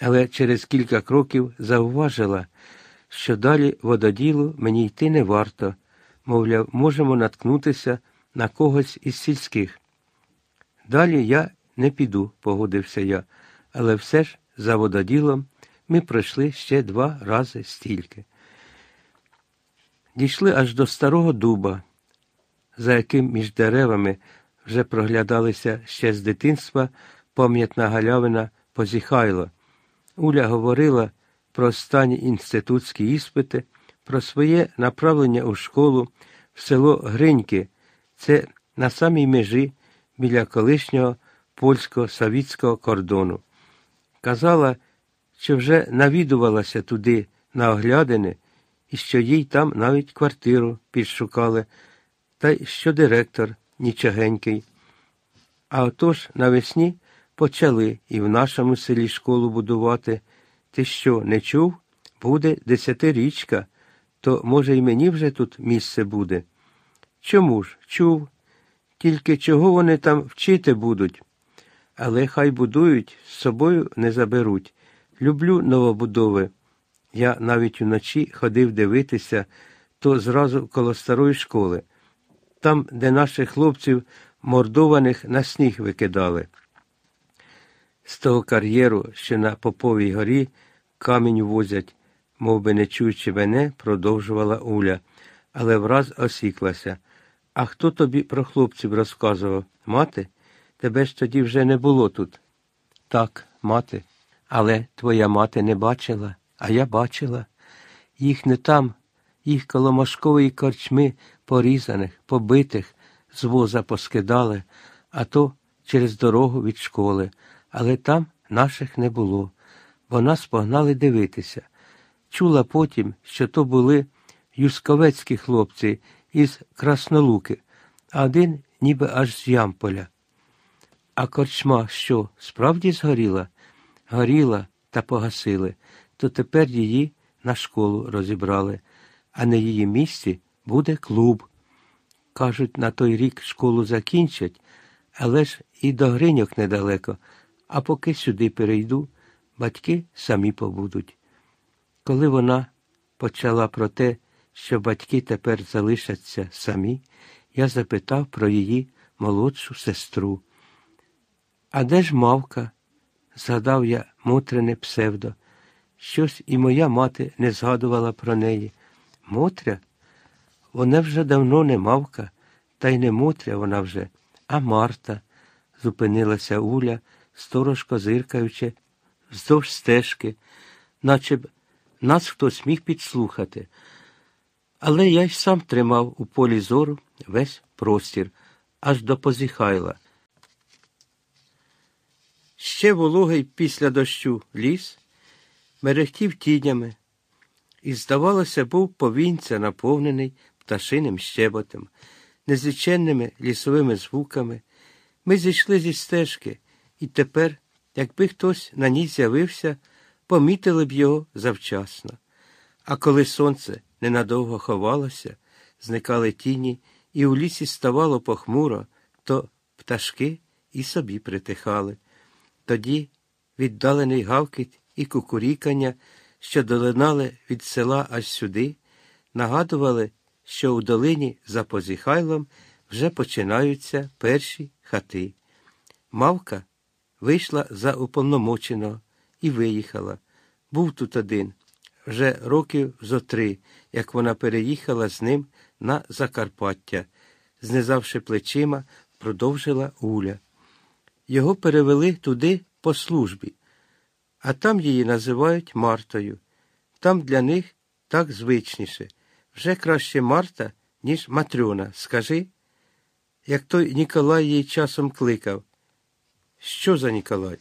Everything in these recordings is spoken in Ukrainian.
але через кілька кроків зауважила, що далі вододілу мені йти не варто, мовляв, можемо наткнутися на когось із сільських. Далі я не піду, погодився я, але все ж за вододілом ми пройшли ще два рази стільки. Дійшли аж до старого дуба, за яким між деревами вже проглядалися ще з дитинства пам'ятна галявина Позіхайло. Уля говорила про останні інститутські іспити, про своє направлення у школу в село Гриньки, це на самій межі біля колишнього польсько-совітського кордону. Казала, що вже навідувалася туди на оглядини і що їй там навіть квартиру підшукали, та й що директор нічогенький. А отож навесні почали і в нашому селі школу будувати. Ти що, не чув? Буде десятирічка, то, може, і мені вже тут місце буде. Чому ж? Чув. Тільки чого вони там вчити будуть? Але хай будують, з собою не заберуть. Люблю новобудови. Я навіть уночі ходив дивитися, то зразу коло старої школи, там, де наших хлопців мордованих на сніг викидали. З того кар'єру, що на Поповій горі камінь возять, мов би не чуючи мене, продовжувала Уля, але враз осіклася. А хто тобі про хлопців розказував? Мати? Тебе ж тоді вже не було тут. Так, мати. Але твоя мати не бачила, а я бачила. Їх не там, їх коло мошкової корчми порізаних, побитих, з воза поскидали, а то через дорогу від школи, але там наших не було. Бо нас погнали дивитися. Чула потім, що то були юсковецькі хлопці із Краснолуки, а один ніби аж з Ямполя. А корчма що, справді згоріла? Горіла та погасили, то тепер її на школу розібрали, а на її місці буде клуб. Кажуть, на той рік школу закінчать, але ж і до Гриньок недалеко, а поки сюди перейду, батьки самі побудуть. Коли вона почала про те, що батьки тепер залишаться самі, я запитав про її молодшу сестру. А де ж мавка? Згадав я Мотрине псевдо. Щось і моя мати не згадувала про неї. Мотря? Вона вже давно не мавка, та й не Мотря вона вже, а Марта, зупинилася Уля, сторожко зиркаючи, вздовж стежки, наче б нас хтось міг підслухати. Але я й сам тримав у полі зору весь простір, аж до позіхайла. Ще вологий після дощу ліс мерехтів тінями, і, здавалося, був повінця, наповнений пташиним щеботом, незвичайними лісовими звуками. Ми зійшли зі стежки, і тепер, якби хтось на ній з'явився, помітили б його завчасно. А коли сонце ненадовго ховалося, зникали тіні, і у лісі ставало похмуро, то пташки і собі притихали. Тоді віддалений гавкіт і кукурікання, що долинали від села аж сюди, нагадували, що у долині за Позіхайлом вже починаються перші хати. Мавка вийшла за уповномоченого і виїхала. Був тут один, вже років зо три, як вона переїхала з ним на Закарпаття, знизавши плечима, продовжила Уля. Його перевели туди по службі, а там її називають Мартою. Там для них так звичніше. Вже краще Марта, ніж Матрьона. Скажи, як той Ніколай її часом кликав. Що за Ніколай?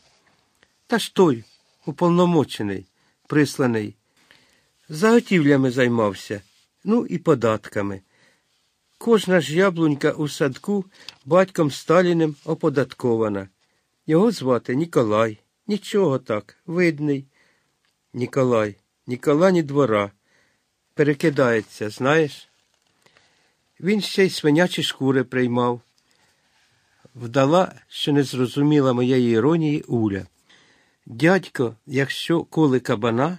Та ж той, уповномочений, присланий. Заготівлями займався, ну і податками. Кожна ж яблунька у садку батьком Сталіним оподаткована. Його звати Ніколай. Нічого так, видний. Ніколай, Ніколані двора. Перекидається, знаєш? Він ще й свинячі шкури приймав. Вдала, що не зрозуміла моєї іронії Уля. Дядько, якщо коли кабана,